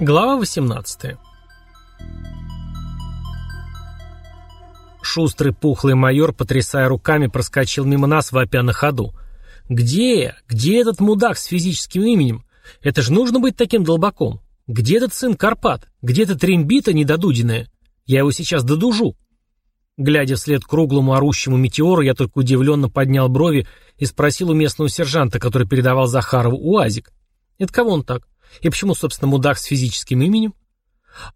Глава 18 Шустрый пухлый майор, потрясая руками, проскочил мимо нас, вопя на ходу. «Где? Где этот мудак с физическим именем? Это же нужно быть таким долбаком. Где этот сын Карпат? Где эта трембита недодуденная? Я его сейчас додужу». Глядя вслед круглому орущему метеору, я только удивленно поднял брови и спросил у местного сержанта, который передавал Захарову УАЗик. «Это кого он так? И почему, собственно, мудак с физическим именем?»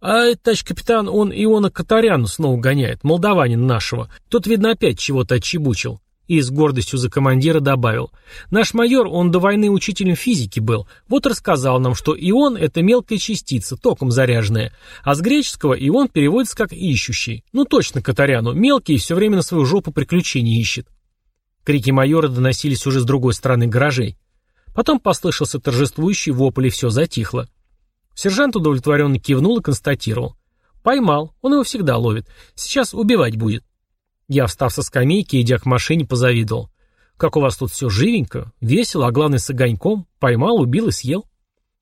«А это, товарищ капитан, он Иона Катаряну снова гоняет, молдаванин нашего. Тот, видно, опять чего-то отчебучил». И с гордостью за командира добавил. «Наш майор, он до войны учителем физики был. Вот рассказал нам, что ион — это мелкая частица, током заряженная. А с греческого ион переводится как «ищущий». Ну точно, Катаряну, мелкий и все время на свою жопу приключений ищет». Крики майора доносились уже с другой стороны гаражей. Потом послышался торжествующий вопль, и все затихло. Сержант удовлетворенно кивнул и констатировал. «Поймал, он его всегда ловит. Сейчас убивать будет». Я, встав со скамейки, идя к машине, позавидовал. «Как у вас тут все живенько, весело, а главное с огоньком. Поймал, убил и съел».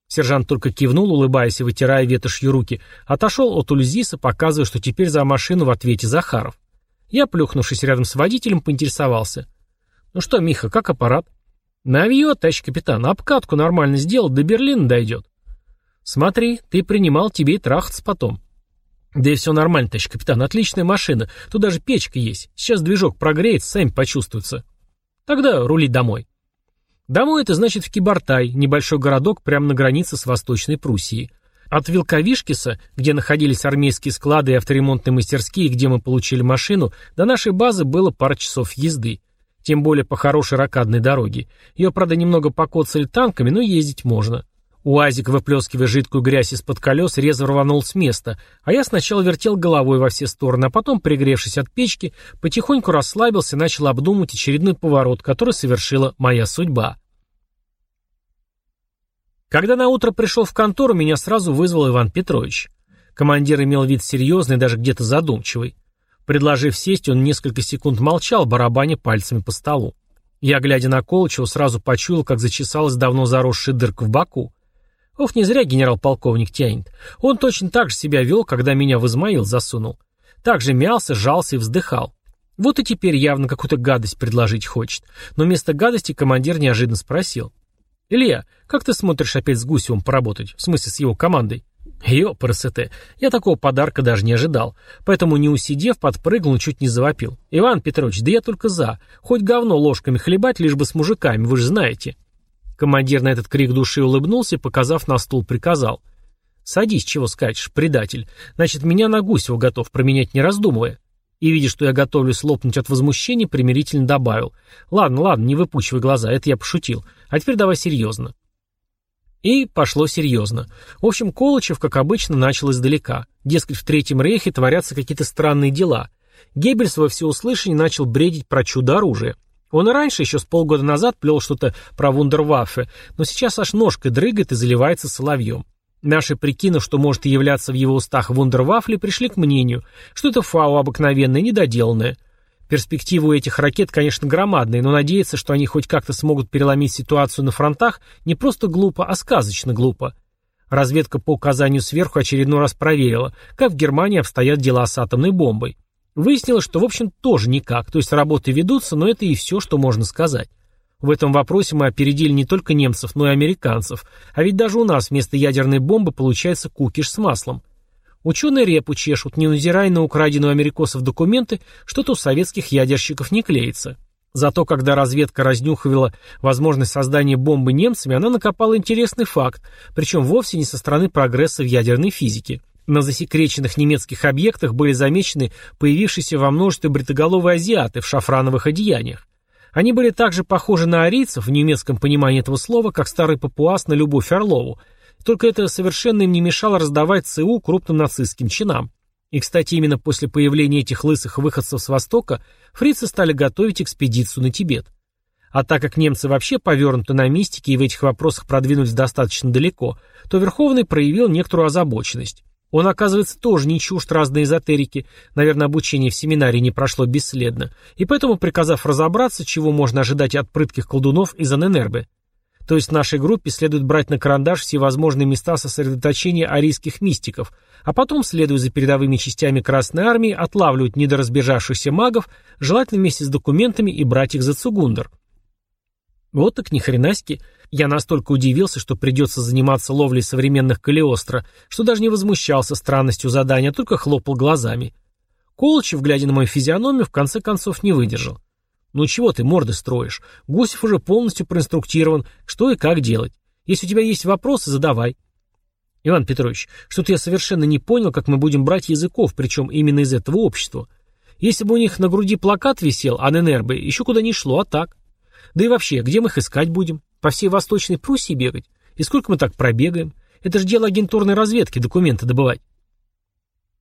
Сержант только кивнул, улыбаясь и вытирая ветошью руки, отошел от Ульзиса, показывая, что теперь за машину в ответе Захаров. Я, плюхнувшись рядом с водителем, поинтересовался. «Ну что, Миха, как аппарат?» «Навьет, товарищ капитан, обкатку нормально сделал, до Берлина дойдет». «Смотри, ты принимал, тебе и трахаться потом». «Да и все нормально, товарищ капитан, отличная машина, тут даже печка есть, сейчас движок прогреется, сами почувствуется». «Тогда рули домой». Домой это значит в Кибартай, небольшой городок прямо на границе с Восточной Пруссией. От Вилковишкиса, где находились армейские склады и авторемонтные мастерские, где мы получили машину, до нашей базы было пара часов езды. Тем более по хорошей ракадной дороге. Ее, правда, немного покоцали танками, но ездить можно. УАЗик, выплескивая жидкую грязь из-под колес, резво рванул с места, а я сначала вертел головой во все стороны, а потом, пригревшись от печки, потихоньку расслабился и начал обдумывать очередной поворот, который совершила моя судьба. Когда на утро пришел в контору, меня сразу вызвал Иван Петрович. Командир имел вид серьезный, даже где-то задумчивый. Предложив сесть, он несколько секунд молчал, барабаня пальцами по столу. Я, глядя на Колычева, сразу почуял, как зачесалась давно заросшая дырка в боку. Ох, не зря генерал-полковник тянет. Он точно так же себя вел, когда меня в Измаил засунул. Так же мялся, жался и вздыхал. Вот и теперь явно какую-то гадость предложить хочет. Но вместо гадости командир неожиданно спросил. «Илья, как ты смотришь опять с Гусевым поработать? В смысле, с его командой?» Ёпрст, я такого подарка даже не ожидал. Поэтому, не усидев, подпрыгнул и чуть не завопил. «Иван Петрович, да я только за. Хоть говно ложками хлебать, лишь бы с мужиками, вы же знаете». Командир на этот крик души улыбнулся показав на стул, приказал. «Садись, чего скачешь, предатель. Значит, меня на Гусева готов променять, не раздумывая». И, видя, что я готовлюсь лопнуть от возмущения, примирительно добавил. «Ладно, ладно, не выпучивай глаза, это я пошутил. А теперь давай серьезно. И пошло серьезно. В общем, Колычев, как обычно, начал издалека. Дескать, в Третьем Рейхе творятся какие-то странные дела. Геббельс во всеуслышание начал бредить про чудо оружия. Он и раньше, еще с полгода назад, плел что-то про вундерваффе, но сейчас аж ножкой дрыгает и заливается соловьем. Наши прикинув, что может являться в его устах вундервафли, пришли к мнению, что это фау обыкновенное, недоделанное – Перспективы у этих ракет, конечно, громадные, но надеяться, что они хоть как-то смогут переломить ситуацию на фронтах, не просто глупо, а сказочно глупо. Разведка по указанию сверху очередной раз проверила, как в Германии обстоят дела с атомной бомбой. Выяснилось, что в общем тоже никак, то есть работы ведутся, но это и все, что можно сказать. В этом вопросе мы опередили не только немцев, но и американцев, а ведь даже у нас вместо ядерной бомбы получается кукиш с маслом. Ученые репу чешут, не назирая на украденную америкосов документы, что-то у советских ядерщиков не клеится. Зато когда разведка разнюхивала возможность создания бомбы немцами, она накопала интересный факт, причем вовсе не со стороны прогресса в ядерной физике. На засекреченных немецких объектах были замечены появившиеся во множестве бритоголовые азиаты в шафрановых одеяниях. Они были также похожи на арийцев в немецком понимании этого слова, как старый папуас на Любовь Орлову, только это совершенно им не мешало раздавать ЦУ крупным нацистским чинам. И, кстати, именно после появления этих лысых выходцев с Востока фрицы стали готовить экспедицию на Тибет. А так как немцы вообще повернуты на мистике и в этих вопросах продвинулись достаточно далеко, то Верховный проявил некоторую озабоченность. Он, оказывается, тоже не чужд разной эзотерики, наверное, обучение в семинарии не прошло бесследно, и поэтому, приказав разобраться, чего можно ожидать от прытких колдунов из Аненербе, То есть нашей группе следует брать на карандаш всевозможные места сосредоточения арийских мистиков, а потом, следуя за передовыми частями Красной Армии, отлавливать недоразбежавшихся магов, желательно вместе с документами и брать их за Цугундер. Вот так ни хренаськи. Я настолько удивился, что придется заниматься ловлей современных Калиостро, что даже не возмущался странностью задания, а только хлопал глазами. Колычев, глядя на мою физиономию, в конце концов не выдержал. Ну чего ты морды строишь? Гусев уже полностью проинструктирован, что и как делать. Если у тебя есть вопросы, задавай. Иван Петрович, что-то я совершенно не понял, как мы будем брать языков, причем именно из этого общества. Если бы у них на груди плакат висел, а ННР еще куда не шло, а так. Да и вообще, где мы их искать будем? По всей Восточной Пруссии бегать? И сколько мы так пробегаем? Это же дело агентурной разведки, документы добывать.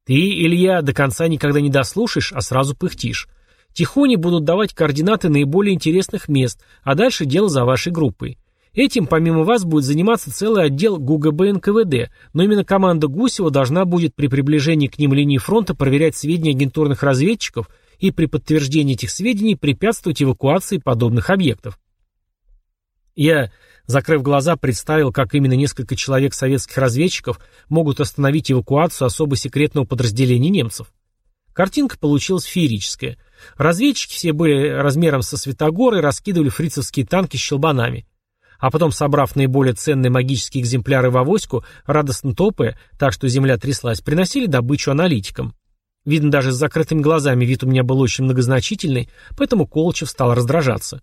Ты, Илья, до конца никогда не дослушаешь, а сразу пыхтишь. Тихони будут давать координаты наиболее интересных мест, а дальше дело за вашей группой. Этим, помимо вас, будет заниматься целый отдел ГУГБ НКВД, но именно команда Гусева должна будет при приближении к ним линии фронта проверять сведения агентурных разведчиков и при подтверждении этих сведений препятствовать эвакуации подобных объектов. Я, закрыв глаза, представил, как именно несколько человек советских разведчиков могут остановить эвакуацию особо секретного подразделения немцев. Картинка получилась феерическая – Разведчики все были размером со Светогор и раскидывали фрицевские танки с щелбанами. А потом, собрав наиболее ценные магические экземпляры в авоську, радостно топая, так что земля тряслась, приносили добычу аналитикам. Видно, даже с закрытыми глазами вид у меня был очень многозначительный, поэтому Колчев стал раздражаться.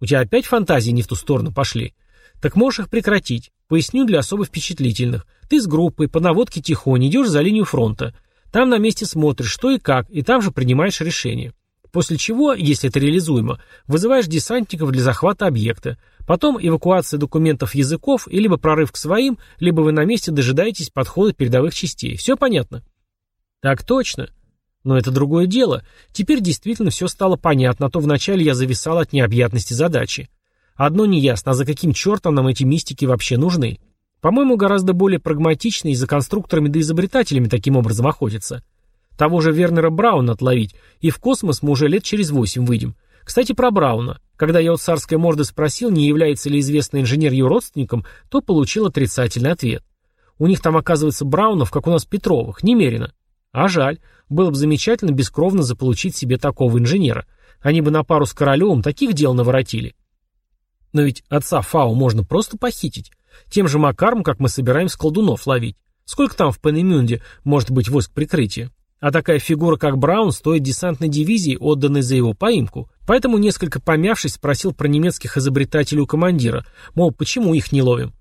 «У тебя опять фантазии не в ту сторону пошли?» «Так можешь их прекратить. Поясню для особо впечатлительных. Ты с группой по наводке тихонь идешь за линию фронта. Там на месте смотришь, что и как, и там же принимаешь решение. После чего, если это реализуемо, вызываешь десантников для захвата объекта. Потом эвакуация документов языков и либо прорыв к своим, либо вы на месте дожидаетесь подхода передовых частей. Все понятно? Так точно. Но это другое дело. Теперь действительно все стало понятно, а то вначале я зависал от необъятности задачи. Одно неясно, а за каким чертом нам эти мистики вообще нужны? По-моему, гораздо более прагматично и за конструкторами да изобретателями таким образом охотиться. Того же Вернера Брауна отловить, и в космос мы уже лет через восемь выйдем. Кстати, про Брауна. Когда я у царской морды спросил, не является ли известный инженер ее родственником, то получил отрицательный ответ. У них там, оказывается, Браунов, как у нас Петровых, немерено. А жаль, было бы замечательно бескровно заполучить себе такого инженера. Они бы на пару с Королевым таких дел наворотили. Но ведь отца Фау можно просто похитить. Тем же макаром, как мы собираемся колдунов ловить. Сколько там в Пенемюнде может быть войск прикрытия? А такая фигура, как Браун, стоит десантной дивизии, отданной за его поимку. Поэтому, несколько помявшись, спросил про немецких изобретателей у командира, мол, почему их не ловим?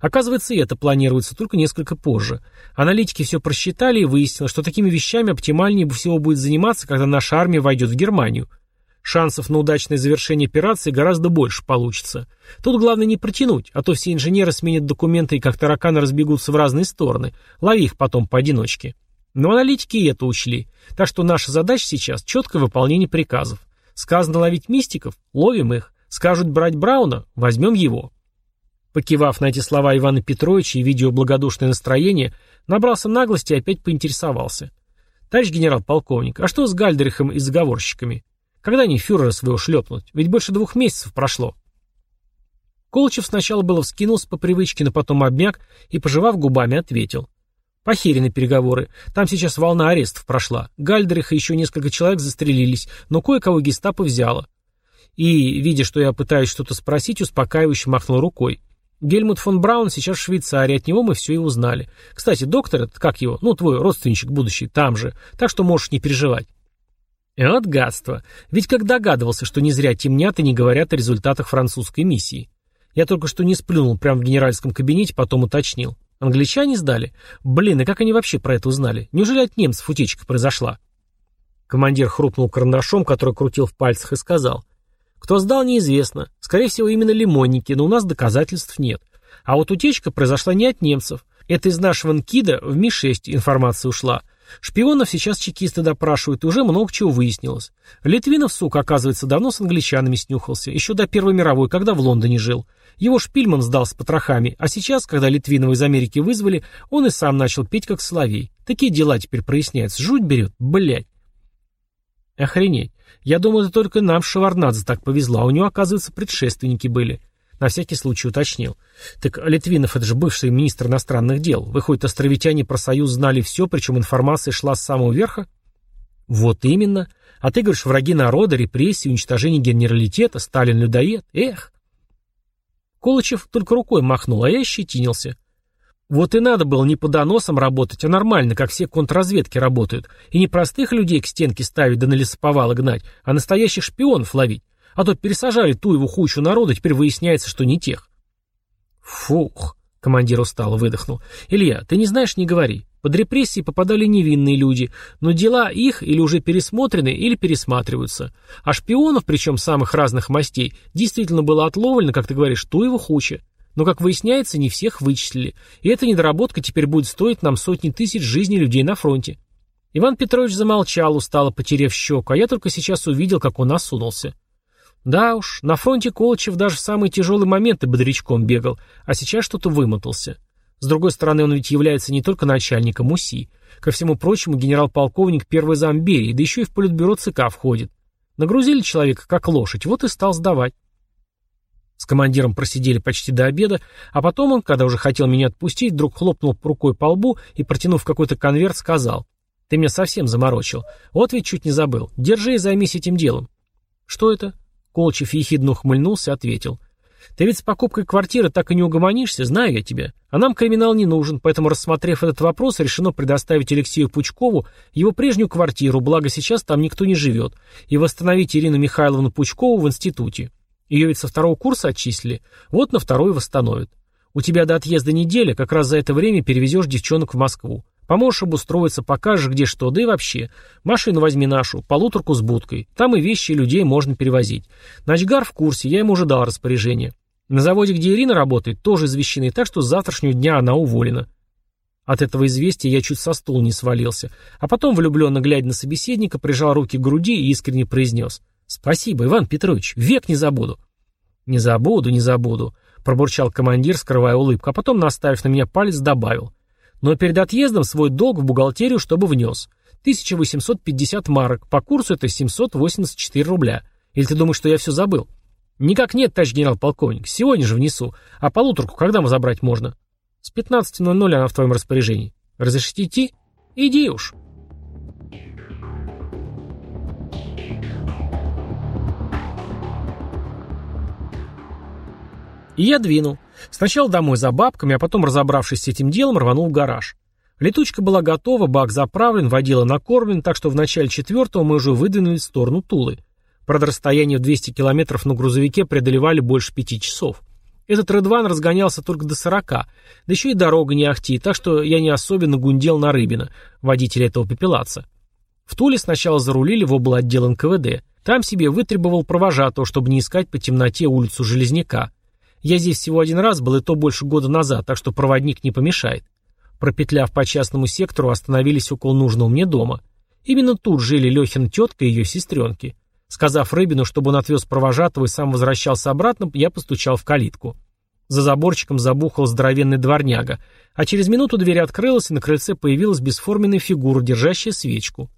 Оказывается, и это планируется только несколько позже. Аналитики все просчитали и выяснилось, что такими вещами оптимальнее всего будет заниматься, когда наша армия войдет в Германию. Шансов на удачное завершение операции гораздо больше получится. Тут главное не протянуть, а то все инженеры сменят документы и как тараканы разбегутся в разные стороны. Лови их потом поодиночке. Но аналитики и это учли. Так что наша задача сейчас – четкое выполнение приказов. Сказано ловить мистиков – ловим их. Скажут брать Брауна – возьмем его. Покивав на эти слова Ивана Петровича и видео благодушное настроение, набрался наглости и опять поинтересовался. Товарищ генерал-полковник, а что с Гальдерихом и заговорщиками? Когда они фюрера своего шлепнут? Ведь больше двух месяцев прошло. Колычев сначала было вскинулся по привычке, но потом обмяк и, пожевав губами, ответил. Похерены переговоры. Там сейчас волна арестов прошла. Гальдерих и еще несколько человек застрелились, но кое-кого гестапо взяло. И, видя, что я пытаюсь что-то спросить, успокаивающе махнул рукой. Гельмут фон Браун сейчас в Швейцарии, от него мы все и узнали. Кстати, доктор этот, как его, ну, твой родственничек будущий, там же, так что можешь не переживать. Вот гадство. Ведь как догадывался, что не зря темнят и не говорят о результатах французской миссии. Я только что не сплюнул прямо в генеральском кабинете, потом уточнил. Англичане сдали? Блин, и как они вообще про это узнали? Неужели от немцев утечка произошла? Командир хрупнул карандашом, который крутил в пальцах, и сказал. Кто сдал, неизвестно. Скорее всего, именно лимонники, но у нас доказательств нет. А вот утечка произошла не от немцев. Это из нашего НКИДа в Ми-6 информация ушла. Шпионов сейчас чекисты допрашивают, и уже много чего выяснилось. Литвинов, сука, оказывается, давно с англичанами снюхался, еще до Первой мировой, когда в Лондоне жил. Его Шпильман сдал с потрохами, а сейчас, когда Литвинова из Америки вызвали, он и сам начал петь как соловей. Такие дела теперь проясняются. Жуть берет, блядь. Охренеть. Я думал, это только нам Шеварнадзе так повезло, а у него, оказывается, предшественники были. На всякий случай уточнил. Так Литвинов это же бывший министр иностранных дел. Выходит, островитяне про союз знали все, причем информация шла с самого верха? Вот именно. А ты говоришь, враги народа, репрессии, уничтожение генералитета, Сталин людоед. Эх. Колычев только рукой махнул, а я щетинился. Вот и надо было не по доносам работать, а нормально, как все контрразведки работают. И не простых людей к стенке ставить да на лесоповалы гнать, а настоящих шпионов ловить. А то пересажали ту его хучу народа, теперь выясняется, что не тех. Фух, командир устало выдохнул. Илья, ты не знаешь, не говори. Под репрессии попадали невинные люди, но дела их или уже пересмотрены, или пересматриваются. А шпионов, причем самых разных мастей, действительно было отловлено, как ты говоришь, ту его хуча. Но, как выясняется, не всех вычислили. И эта недоработка теперь будет стоить нам сотни тысяч жизней людей на фронте. Иван Петрович замолчал, устало потеряв щеку, а я только сейчас увидел, как он осунулся. Да уж, на фронте Колычев даже в самые тяжелые моменты бодрячком бегал, а сейчас что-то вымотался. С другой стороны, он ведь является не только начальником УСИ. Ко всему прочему, генерал-полковник первой замберии, да еще и в политбюро ЦК входит. Нагрузили человека как лошадь, вот и стал сдавать. С командиром просидели почти до обеда, а потом он, когда уже хотел меня отпустить, вдруг хлопнул рукой по лбу и, протянув какой-то конверт, сказал, «Ты меня совсем заморочил. Вот ведь чуть не забыл. Держи и займись этим делом». «Что это?» Колчев ехидно ухмыльнулся ответил. «Ты ведь с покупкой квартиры так и не угомонишься, знаю я тебя. А нам криминал не нужен, поэтому, рассмотрев этот вопрос, решено предоставить Алексею Пучкову его прежнюю квартиру, благо сейчас там никто не живет, и восстановить Ирину Михайловну Пучкову в институте. Ее ведь со второго курса отчислили, вот на второй восстановят. У тебя до отъезда неделя, как раз за это время перевезешь девчонок в Москву. Поможешь обустроиться, покажешь, где что, да и вообще. Машину возьми нашу, полуторку с будкой. Там и вещи, и людей можно перевозить. Начгар в курсе, я ему уже дал распоряжение. На заводе, где Ирина работает, тоже извещены, так что с завтрашнего дня она уволена. От этого известия я чуть со стула не свалился, а потом, влюбленно глядя на собеседника, прижал руки к груди и искренне произнес. «Спасибо, Иван Петрович, век не забуду». «Не забуду, не забуду», — пробурчал командир, скрывая улыбку, а потом, наставив на меня палец, добавил. «Но перед отъездом свой долг в бухгалтерию, чтобы внес. 1850 марок, по курсу это 784 рубля. Или ты думаешь, что я все забыл?» «Никак нет, товарищ генерал-полковник, сегодня же внесу. А полуторку когда мы забрать можно?» «С 15.00 она в твоем распоряжении. Разрешите идти?» «Иди уж». И я двинул. Сначала домой за бабками, а потом, разобравшись с этим делом, рванул в гараж. Летучка была готова, бак заправлен, водила накормлен, так что в начале четвертого мы уже выдвинулись в сторону Тулы. Правда, расстояние в 200 километров на грузовике преодолевали больше пяти часов. Этот Редван разгонялся только до 40, да еще и дорога не ахти, так что я не особенно гундел на Рыбина, водителя этого пепелаца. В Туле сначала зарулили в облотдел НКВД. Там себе вытребовал провожатого, чтобы не искать по темноте улицу Железняка. Я здесь всего один раз был, и то больше года назад, так что проводник не помешает. Пропетляв по частному сектору, остановились около нужного мне дома. Именно тут жили Лехин тетка и ее сестренки. Сказав Рыбину, чтобы он отвез провожатого и сам возвращался обратно, я постучал в калитку. За заборчиком забухал здоровенный дворняга, а через минуту дверь открылась, и на крыльце появилась бесформенная фигура, держащая свечку.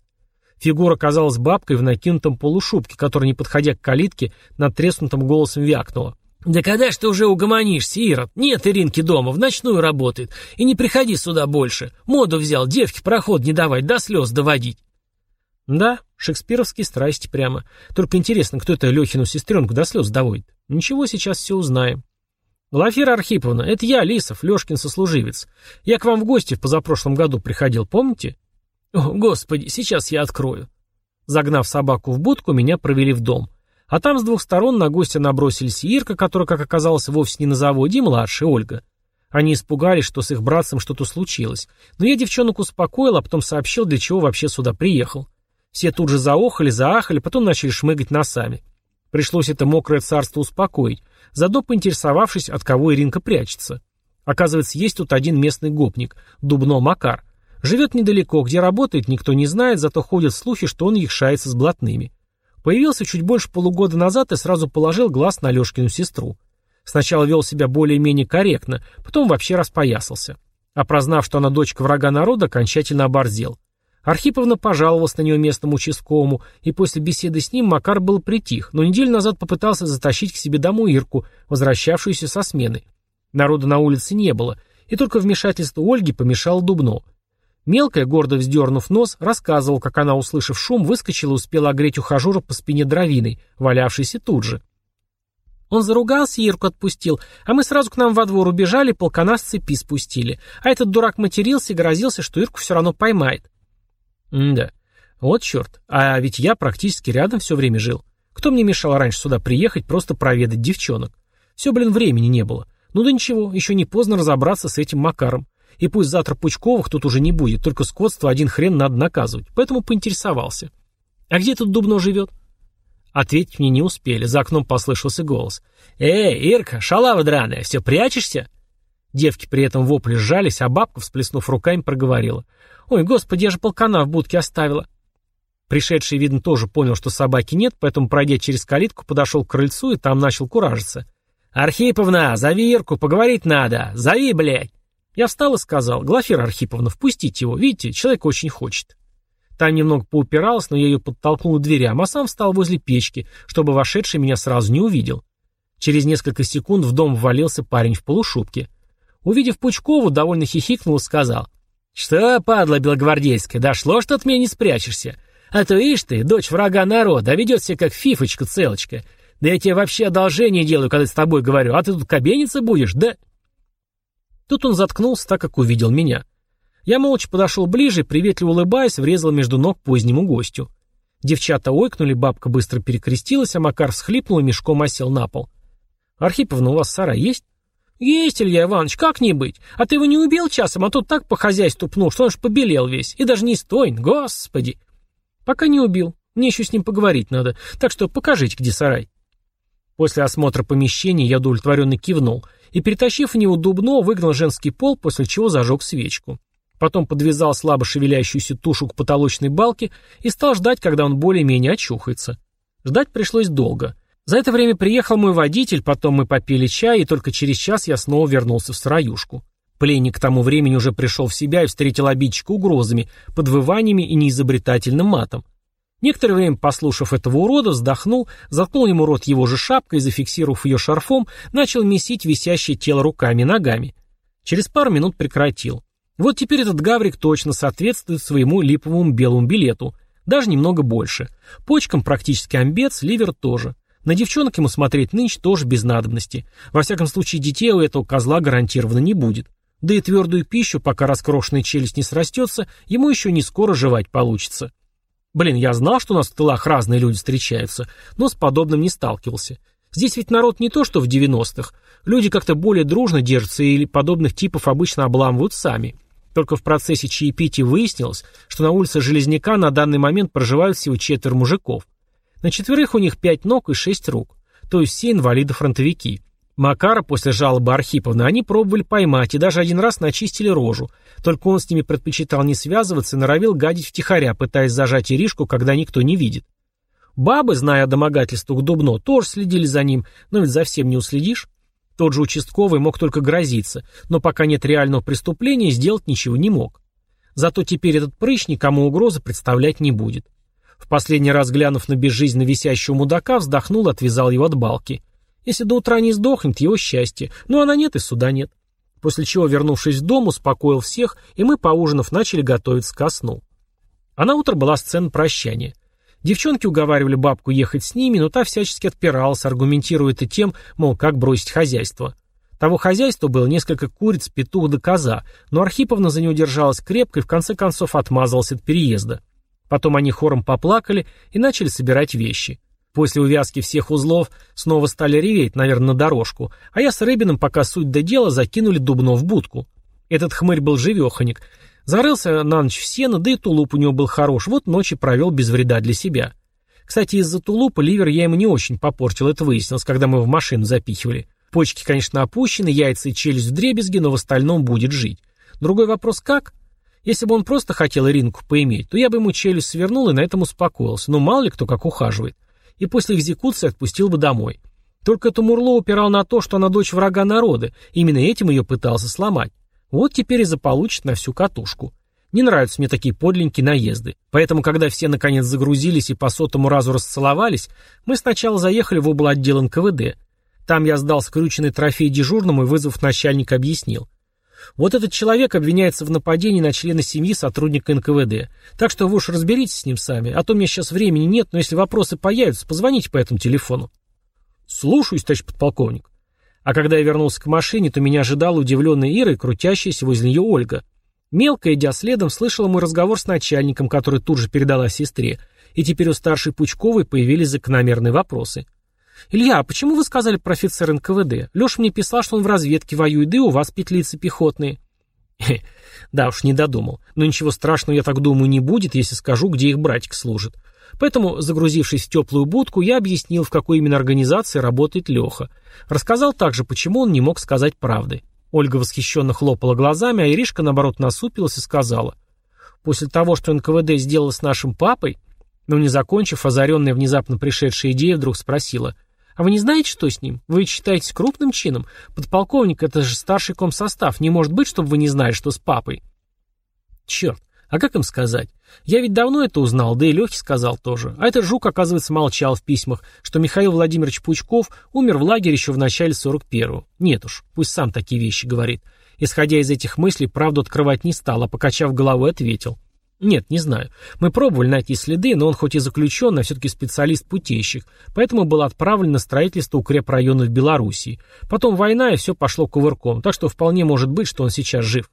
Фигура казалась бабкой в накинутом полушубке, которая, не подходя к калитке, над треснутым голосом вякнула. «Да когда ж ты уже угомонишься, Ирод? Нет Иринки дома, в ночную работает. И не приходи сюда больше. Моду взял, девке проход не давать, до слез доводить». Да, шекспировские страсти прямо. Только интересно, кто это Лехину сестренку до слез доводит. Ничего, сейчас все узнаем. Глафира Архиповна, это я, Лисов, Лешкин сослуживец. Я к вам в гости в позапрошлом году приходил, помните? О, господи, сейчас я открою. Загнав собаку в будку, меня провели в дом. А там с двух сторон на гостя набросились Ирка, которая, как оказалось, вовсе не на заводе, и младшая Ольга. Они испугались, что с их братцем что-то случилось. Но я девчонок успокоил, а потом сообщил, для чего вообще сюда приехал. Все тут же заохали, заахали, потом начали шмыгать носами. Пришлось это мокрое царство успокоить, заодно поинтересовавшись, от кого Иринка прячется. Оказывается, есть тут один местный гопник, Дубно Макар. Живет недалеко, где работает, никто не знает, зато ходят слухи, что он якшается с блатными. Появился чуть больше полугода назад и сразу положил глаз на Лешкину сестру. Сначала вел себя более-менее корректно, потом вообще распоясался. А прознав, что она дочка врага народа, окончательно оборзел. Архиповна пожаловалась на него местному участковому, и после беседы с ним Макар был притих, но неделю назад попытался затащить к себе домой Ирку, возвращавшуюся со смены. Народа на улице не было, и только вмешательство Ольги помешало Дубно. Мелкая, гордо вздернув нос, рассказывал, как она, услышав шум, выскочила и успела огреть ухажера по спине дровиной, валявшейся тут же. Он заругался, Ирку отпустил, а мы сразу к нам во двор убежали, полкана с цепи спустили. А этот дурак матерился и грозился, что Ирку все равно поймает. М-да. Вот черт. А ведь я практически рядом все время жил. Кто мне мешал раньше сюда приехать, просто проведать девчонок? Все, блин, времени не было. Ну да ничего, еще не поздно разобраться с этим Макаром. И пусть завтра Пучковых тут уже не будет, только скотство один хрен надо наказывать. Поэтому поинтересовался. А где тут Дубно живет? Ответить мне не успели, за окном послышался голос. «Эй, Ирка, шалава драная, все прячешься?» Девки при этом вопли сжались, а бабка, всплеснув руками, проговорила. «Ой, господи, я же полкана в будке оставила». Пришедший, видно, тоже понял, что собаки нет, поэтому, пройдя через калитку, подошел к крыльцу и там начал куражиться. «Архиповна, зови Ирку, поговорить надо! Зови, блядь!» Я встал и сказал, «Глафира Архиповна, впустите его, видите, человек очень хочет». Та немного поупиралась, но я ее подтолкнул к дверям, а сам встал возле печки, чтобы вошедший меня сразу не увидел. Через несколько секунд в дом ввалился парень в полушубке. Увидев Пучкову, довольно хихикнул и сказал, «Что, падла белогвардейская, дошло, что от меня не спрячешься? А то, ишь ты, дочь врага народа, ведет себя как фифочка-целочка. Да я тебе вообще одолжение делаю, когда с тобой говорю, а ты тут кабениться будешь, да?» Тут он заткнулся, так как увидел меня. Я молча подошел ближе, приветливо улыбаясь, врезал между ног позднему гостю. Девчата ойкнули, бабка быстро перекрестилась, а Макар всхлипнул и мешком осел на пол. «Архиповна, у вас сарай есть?» «Есть, Илья Иванович, как не быть? А ты его не убил часом, а тут так по хозяйству пнул, что он аж побелел весь. И даже не стоин, господи!» «Пока не убил. Мне еще с ним поговорить надо. Так что покажите, где сарай». После осмотра помещения я удовлетворенно кивнул и, перетащив в него дубно, выгнал женский пол, после чего зажег свечку. Потом подвязал слабо шевелящуюся тушу к потолочной балке и стал ждать, когда он более-менее очухается. Ждать пришлось долго. За это время приехал мой водитель, потом мы попили чай, и только через час я снова вернулся в сыроюшку. Пленник к тому времени уже пришел в себя и встретил обидчика угрозами, подвываниями и неизобретательным матом. Некоторое время, послушав этого урода, вздохнул, заткнул ему рот его же шапкой, зафиксировав ее шарфом, начал месить висящее тело руками и ногами. Через пару минут прекратил. Вот теперь этот гаврик точно соответствует своему липовому белому билету, даже немного больше. Почкам практически амбец, ливер тоже. На девчонок ему смотреть нынче тоже без надобности. Во всяком случае, детей у этого козла гарантированно не будет. Да и твердую пищу, пока раскрошенная челюсть не срастется, ему еще не скоро жевать получится. Блин, я знал, что у нас в тылах разные люди встречаются, но с подобным не сталкивался. Здесь ведь народ не то, что в 90-х. Люди как-то более дружно держатся или подобных типов обычно обламывают сами. Только в процессе чаепития выяснилось, что на улице Железняка на данный момент проживают всего четверо мужиков. На четверых у них пять ног и шесть рук, то есть все инвалиды-фронтовики. Макара после жалобы Архиповны они пробовали поймать и даже один раз начистили рожу, только он с ними предпочитал не связываться и норовил гадить втихаря, пытаясь зажать Иришку, когда никто не видит. Бабы, зная о домогательствах Дубно, тоже следили за ним, но ведь за всем не уследишь. Тот же участковый мог только грозиться, но пока нет реального преступления, сделать ничего не мог. Зато теперь этот прыщ никому угрозы представлять не будет. В последний раз глянув на безжизненно висящего мудака, вздохнул и отвязал его от балки. Если до утра не сдохнет, его счастье. Но она нет и суда нет. После чего, вернувшись в дом, успокоил всех, и мы, поужинав, начали готовиться ко сну. А на утро была сцена прощания. Девчонки уговаривали бабку ехать с ними, но та всячески отпиралась, аргументируя это тем, мол, как бросить хозяйство. Того хозяйства было несколько куриц, петух да коза, но Архиповна за него держалась крепко и в конце концов отмазалась от переезда. Потом они хором поплакали и начали собирать вещи. После увязки всех узлов снова стали реветь, наверное, на дорожку, а я с Рыбиным, пока суть до дела, закинули Дубно в будку. Этот хмырь был живеханик. Зарылся на ночь в сено, да и тулуп у него был хорош, вот ночи провел без вреда для себя. Кстати, из-за тулупа ливер я ему не очень попортил, это выяснилось, когда мы в машину запихивали. Почки, конечно, опущены, яйца и челюсть в дребезги, но в остальном будет жить. Другой вопрос как? Если бы он просто хотел Иринку поиметь, то я бы ему челюсть свернул и на этом успокоился. Но мало ли кто как ухаживает. И после экзекуции отпустил бы домой. Только это Мурло упирал на то, что она дочь врага народа. Именно этим ее пытался сломать. Вот теперь и заполучит на всю катушку. Не нравятся мне такие подленькие наезды. Поэтому, когда все наконец загрузились и по сотому разу расцеловались, мы сначала заехали в облотдел НКВД. Там я сдал скрюченный трофей дежурному и, вызвав начальника, объяснил. Вот этот человек обвиняется в нападении на члена семьи сотрудника НКВД. Так что вы уж разберитесь с ним сами, а то у меня сейчас времени нет, но если вопросы появятся, позвоните по этому телефону. Слушаюсь, товарищ подполковник. А когда я вернулся к машине, то меня ожидала удивленная Ира и крутящаяся возле нее Ольга. Мелко, идя следом, слышала мой разговор с начальником, который тут же передала сестре, и теперь у старшей Пучковой появились закономерные вопросы. «Илья, а почему вы сказали про офицера НКВД? Леша мне писал, что он в разведке воюет, да и у вас петлицы пехотные». Да уж, не додумал. Но ничего страшного, я так думаю, не будет, если скажу, где их братик служит. Поэтому, загрузившись в теплую будку, я объяснил, в какой именно организации работает Леха. Рассказал также, почему он не мог сказать правды. Ольга восхищенно хлопала глазами, а Иришка, наоборот, насупилась и сказала. «После того, что НКВД сделала с нашим папой...» Но не закончив, озаренная внезапно пришедшая идея вдруг спросила. «А вы не знаете, что с ним? Вы считаетесь крупным чином? Подполковник — это же старший комсостав. Не может быть, чтобы вы не знали, что с папой». «Черт, а как им сказать? Я ведь давно это узнал, да и Лехе сказал тоже. А этот жук, оказывается, молчал в письмах, что Михаил Владимирович Пучков умер в лагере еще в начале 41-го. Нет уж, пусть сам такие вещи говорит. Исходя из этих мыслей, правду открывать не стал, а покачав головой, ответил. Нет, не знаю. Мы пробовали найти следы, но он хоть и заключенный, а все-таки специалист-путейщик, поэтому был отправлен на строительство укрепрайона в Белоруссии. Потом война, и все пошло кувырком, так что вполне может быть, что он сейчас жив.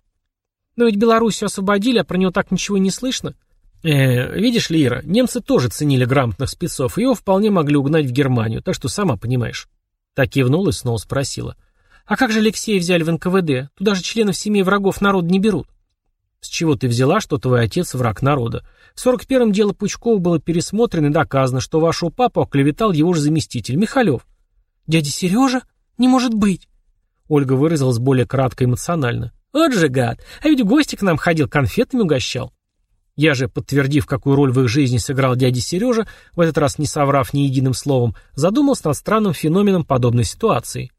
Но ведь Белоруссию освободили, а про него так ничего не слышно. Э, видишь ли, Ира, немцы тоже ценили грамотных спецов, и его вполне могли угнать в Германию, так что сама понимаешь. Так кивнула и снова спросила. А как же Алексея взяли в НКВД? Туда же членов семей врагов народа не берут. С чего ты взяла, что твой отец враг народа? В 41-м дело Пучкова было пересмотрено и доказано, что вашего папу оклеветал его же заместитель, Михалев. Дядя Сережа? Не может быть. Ольга выразилась более кратко и эмоционально. Вот же гад, а ведь в гости к нам ходил, конфетами угощал. Я же, подтвердив, какую роль в их жизни сыграл дядя Сережа, в этот раз не соврав ни единым словом, задумался над странным феноменом подобной ситуации.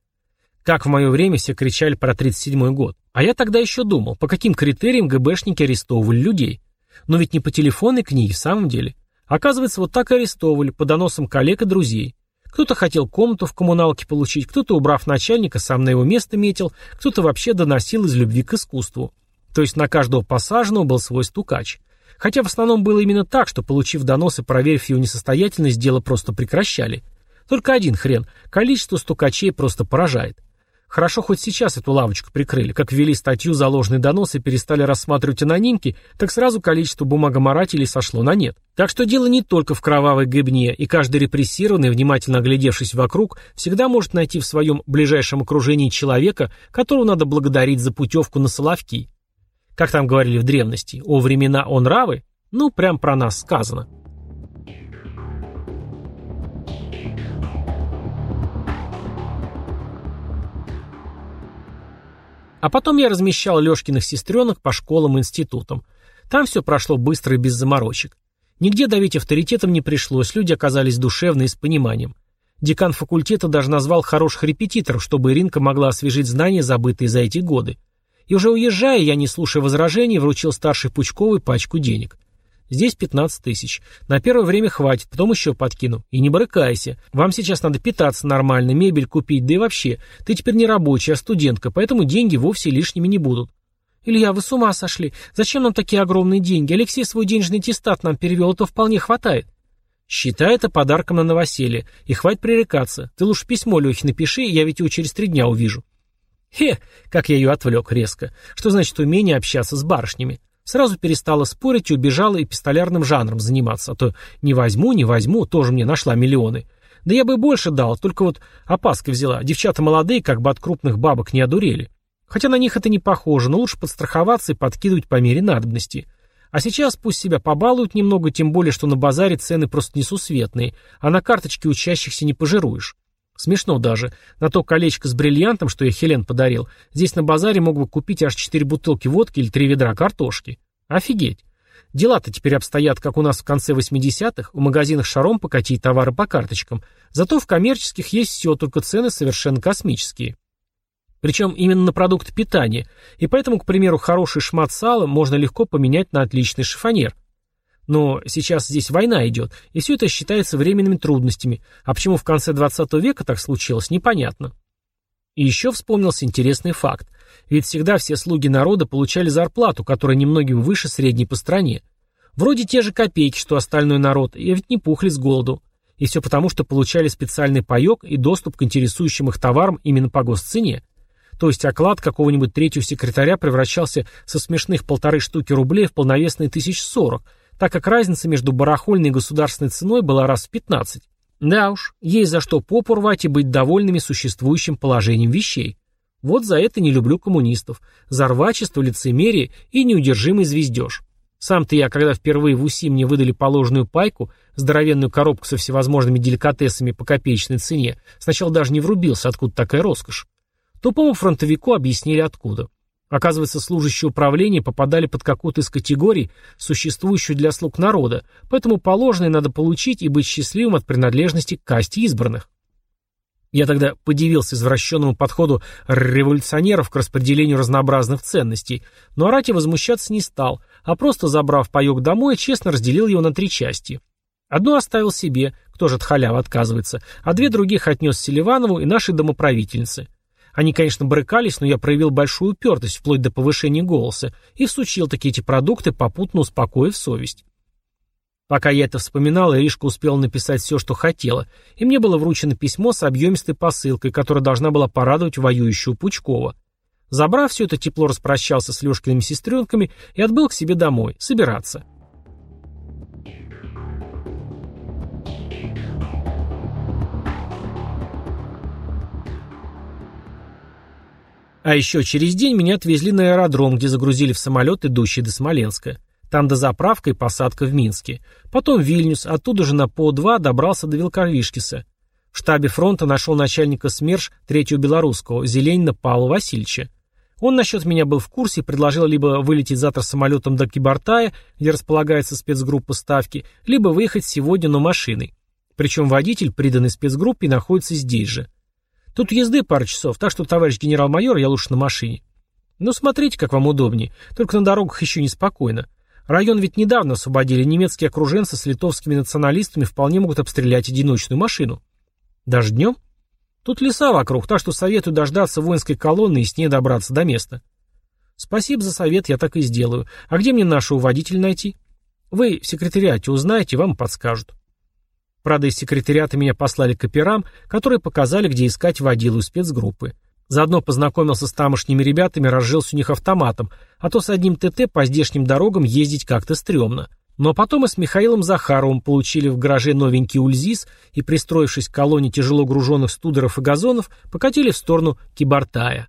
Как в мое время все кричали про 37-й год. А я тогда еще думал, по каким критериям ГБшники арестовывали людей. Но ведь не по телефонной книге в самом деле. Оказывается, вот так и арестовывали, по доносам коллег и друзей. Кто-то хотел комнату в коммуналке получить, кто-то, убрав начальника, сам на его место метил, кто-то вообще доносил из любви к искусству. То есть на каждого посаженного был свой стукач. Хотя в основном было именно так, что, получив донос и проверив его несостоятельность, дело просто прекращали. Только один хрен, количество стукачей просто поражает. Хорошо, хоть сейчас эту лавочку прикрыли. Как ввели статью за ложный донос и перестали рассматривать анонимки, так сразу количество бумагоморателей сошло на нет. Так что дело не только в кровавой гыбне, и каждый репрессированный, внимательно оглядевшись вокруг, всегда может найти в своем ближайшем окружении человека, которого надо благодарить за путевку на Соловки. Как там говорили в древности, о времена он равы? Ну, прям про нас сказано. А потом я размещал Лешкиных сестренок по школам и институтам. Там все прошло быстро и без заморочек. Нигде давить авторитетом не пришлось, люди оказались душевны и с пониманием. Декан факультета даже назвал хороших репетиторов, чтобы Иринка могла освежить знания, забытые за эти годы. И уже уезжая, я, не слушая возражений, вручил старшей Пучковой пачку денег. Здесь 15 тысяч. На первое время хватит, потом еще подкину. И не брыкайся. Вам сейчас надо питаться нормально, мебель купить, да и вообще. Ты теперь не рабочая, а студентка, поэтому деньги вовсе лишними не будут. Илья, вы с ума сошли. Зачем нам такие огромные деньги? Алексей свой денежный аттестат нам перевел, это вполне хватает. Считай это подарком на новоселье. И хватит пререкаться. Ты лучше письмо Лехе напиши, я ведь его через три дня увижу. Хе, как я ее отвлек резко. Что значит умение общаться с барышнями? Сразу перестала спорить и убежала и пистолярным жанром заниматься, а то не возьму, не возьму, тоже мне нашла миллионы. Да я бы больше дал, только вот опаска взяла. Девчата молодые, как бы от крупных бабок не одурели. Хотя на них это не похоже, но лучше подстраховаться и подкидывать по мере надобности. А сейчас пусть себя побалуют немного, тем более, что на базаре цены просто несусветные, а на карточке учащихся не пожируешь. Смешно даже. На то колечко с бриллиантом, что я Хелен подарил, здесь на базаре мог бы купить аж четыре бутылки водки или три ведра картошки. Офигеть. Дела-то теперь обстоят, как у нас в конце 80-х, в магазинах шаром покатить товары по карточкам. Зато в коммерческих есть все, только цены совершенно космические. Причем именно на продукты питания, и поэтому, к примеру, хороший шмат сала можно легко поменять на отличный шифонер. Но сейчас здесь война идет, и все это считается временными трудностями, а почему в конце 20 века так случилось, непонятно. И еще вспомнился интересный факт. Ведь всегда все слуги народа получали зарплату, которая немногим выше средней по стране. Вроде те же копейки, что остальной народ, и ведь не пухли с голоду. И все потому, что получали специальный паек и доступ к интересующим их товарам именно по госцене. То есть оклад какого-нибудь третьего секретаря превращался со смешных полторы штуки рублей в полновесные тысяч сорок, так как разница между барахольной и государственной ценой была раз в 15. Да уж, есть за что попу рвать и быть довольными существующим положением вещей. Вот за это не люблю коммунистов. За рвачество, лицемерие и неудержимый звездеж. Сам-то я, когда впервые в УСИ мне выдали положенную пайку, здоровенную коробку со всевозможными деликатесами по копеечной цене, сначала даже не врубился, откуда такая роскошь. Тупому фронтовику объяснили откуда. Оказывается, служащие управления попадали под какую-то из категорий, существующую для слуг народа, поэтому положенное надо получить и быть счастливым от принадлежности к касте избранных. Я тогда подивился извращенному подходу революционеров к распределению разнообразных ценностей, но орать и возмущаться не стал, а просто, забрав паек домой, честно разделил его на три части. Одну оставил себе, кто же от халявы отказывается, а две других отнес Селиванову и нашей домоправительнице. Они, конечно, брыкались, но я проявил большую упертость, вплоть до повышения голоса, и всучил такие эти продукты, попутно успокоив совесть. Пока я это вспоминал, Иришка успела написать все, что хотела, и мне было вручено письмо с объемистой посылкой, которая должна была порадовать воюющего Пучкова. Забрав все это, тепло распрощался с Лешкиными сестренками и отбыл к себе домой, собираться. А еще через день меня отвезли на аэродром, где загрузили в самолет, идущий до Смоленска. Там дозаправка и посадка в Минске. Потом Вильнюс, оттуда же на ПО-2 добрался до Вилкарвишкиса. В штабе фронта нашел начальника СМЕРШ третьего белорусского, Зеленина Павла Васильевича. Он насчет меня был в курсе и предложил либо вылететь завтра самолетом до Кибартая, где располагается спецгруппа Ставки, либо выехать сегодня, но машиной. Причем водитель, приданный спецгруппе, находится здесь же. Тут езды пара часов, так что, товарищ генерал-майор, я лучше на машине. Ну, смотрите, как вам удобнее. Только на дорогах еще неспокойно. Район ведь недавно освободили. Немецкие окруженцы с литовскими националистами вполне могут обстрелять одиночную машину. Даже днем? Тут леса вокруг, так что советую дождаться воинской колонны и с ней добраться до места. Спасибо за совет, я так и сделаю. А где мне нашего водителя найти? Вы в секретариате узнаете, вам подскажут. Правда, из секретариата меня послали к операм, которые показали, где искать водилу спецгруппы. Заодно познакомился с тамошними ребятами, разжился у них автоматом, а то с одним ТТ по здешним дорогам ездить как-то стрёмно. Но потом мы с Михаилом Захаровым получили в гараже новенький ульзис и, пристроившись к колонне тяжело груженных студеров и газонов, покатили в сторону Кибартая.